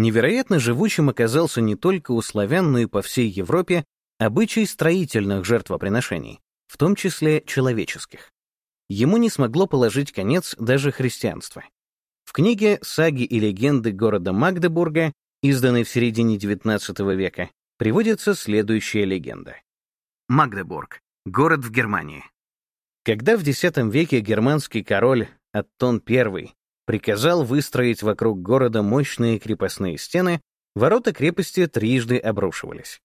Невероятно живучим оказался не только у славян, но и по всей Европе обычай строительных жертвоприношений, в том числе человеческих. Ему не смогло положить конец даже христианство. В книге «Саги и легенды города Магдебурга», изданной в середине XIX века, приводится следующая легенда. Магдебург — город в Германии. Когда в X веке германский король Аттон I приказал выстроить вокруг города мощные крепостные стены, ворота крепости трижды обрушивались.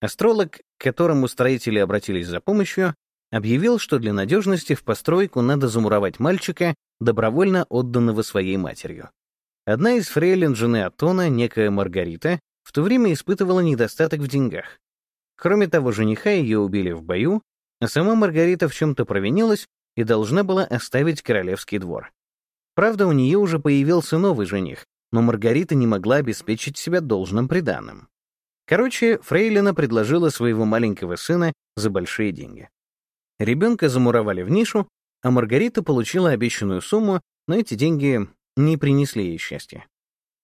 Астролог, к которому строители обратились за помощью, объявил, что для надежности в постройку надо замуровать мальчика, добровольно отданного своей матерью. Одна из фрейлин жены Атона, некая Маргарита, в то время испытывала недостаток в деньгах. Кроме того, жениха ее убили в бою, а сама Маргарита в чем-то провинилась и должна была оставить королевский двор. Правда, у нее уже появился новый жених, но Маргарита не могла обеспечить себя должным приданым. Короче, Фрейлина предложила своего маленького сына за большие деньги. Ребенка замуровали в нишу, а Маргарита получила обещанную сумму, но эти деньги не принесли ей счастья.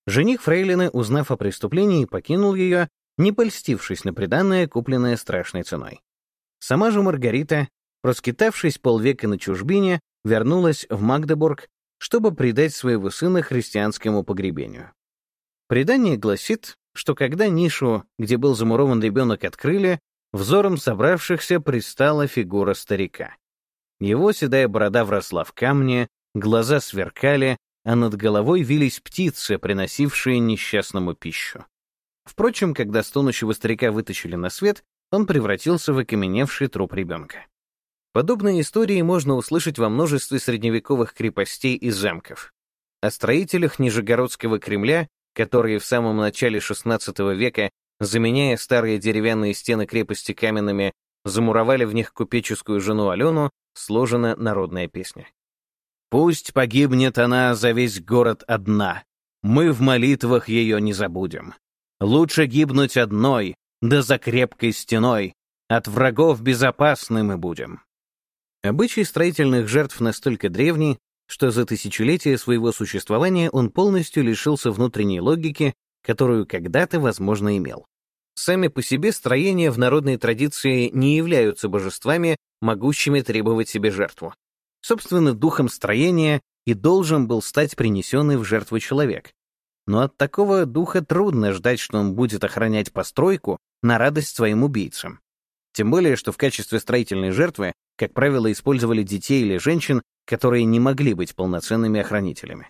Жених Фрейлины, узнав о преступлении, покинул ее, не польстившись на приданное, купленное страшной ценой. Сама же Маргарита, проскитавшись полвека на чужбине, вернулась в Магдебург, чтобы предать своего сына христианскому погребению. Предание гласит, что когда нишу, где был замурован ребенок, открыли, взором собравшихся предстала фигура старика. Его седая борода вросла в камни, глаза сверкали, а над головой вились птицы, приносившие несчастному пищу. Впрочем, когда стонущего старика вытащили на свет, он превратился в окаменевший труп ребенка. Подобные истории можно услышать во множестве средневековых крепостей и замков. О строителях Нижегородского Кремля, которые в самом начале XVI века, заменяя старые деревянные стены крепости каменными, замуровали в них купеческую жену Алену, сложена народная песня. «Пусть погибнет она за весь город одна, мы в молитвах ее не забудем. Лучше гибнуть одной, да за крепкой стеной, от врагов безопасны мы будем». Обычай строительных жертв настолько древний, что за тысячелетия своего существования он полностью лишился внутренней логики, которую когда-то, возможно, имел. Сами по себе строения в народной традиции не являются божествами, могущими требовать себе жертву. Собственно, духом строения и должен был стать принесенный в жертву человек. Но от такого духа трудно ждать, что он будет охранять постройку на радость своим убийцам. Тем более, что в качестве строительной жертвы, как правило, использовали детей или женщин, которые не могли быть полноценными охранителями.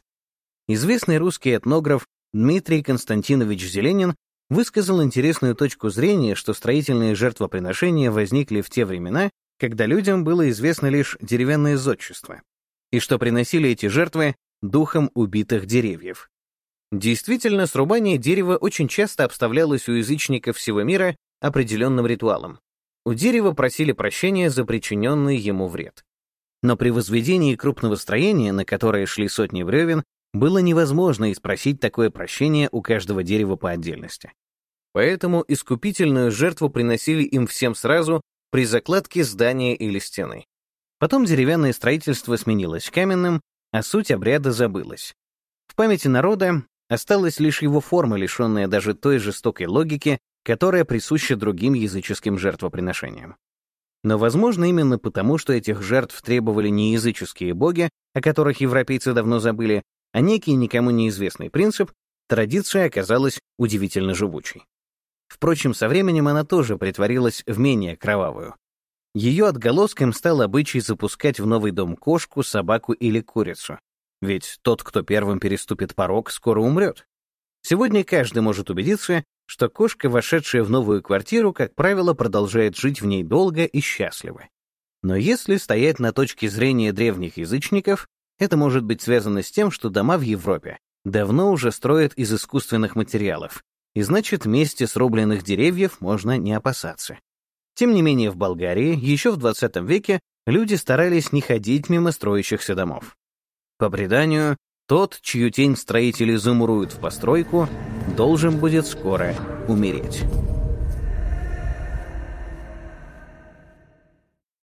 Известный русский этнограф Дмитрий Константинович Зеленин высказал интересную точку зрения, что строительные жертвоприношения возникли в те времена, когда людям было известно лишь деревянное зодчество, и что приносили эти жертвы духом убитых деревьев. Действительно, срубание дерева очень часто обставлялось у язычников всего мира определенным ритуалом. У дерева просили прощения за причиненный ему вред. Но при возведении крупного строения, на которое шли сотни бревен, было невозможно испросить такое прощение у каждого дерева по отдельности. Поэтому искупительную жертву приносили им всем сразу при закладке здания или стены. Потом деревянное строительство сменилось каменным, а суть обряда забылась. В памяти народа осталась лишь его форма, лишенная даже той жестокой логики, которая присуща другим языческим жертвоприношениям. Но, возможно, именно потому, что этих жертв требовали не языческие боги, о которых европейцы давно забыли, а некий никому неизвестный принцип, традиция оказалась удивительно живучей. Впрочем, со временем она тоже притворилась в менее кровавую. Ее отголоском стал обычай запускать в новый дом кошку, собаку или курицу. Ведь тот, кто первым переступит порог, скоро умрет. Сегодня каждый может убедиться, что кошка, вошедшая в новую квартиру, как правило, продолжает жить в ней долго и счастливо. Но если стоять на точке зрения древних язычников, это может быть связано с тем, что дома в Европе давно уже строят из искусственных материалов, и значит, вместе с рубленных деревьев можно не опасаться. Тем не менее, в Болгарии еще в 20 веке люди старались не ходить мимо строящихся домов. По преданию, тот, чью тень строители замуруют в постройку, должен будет скоро умереть.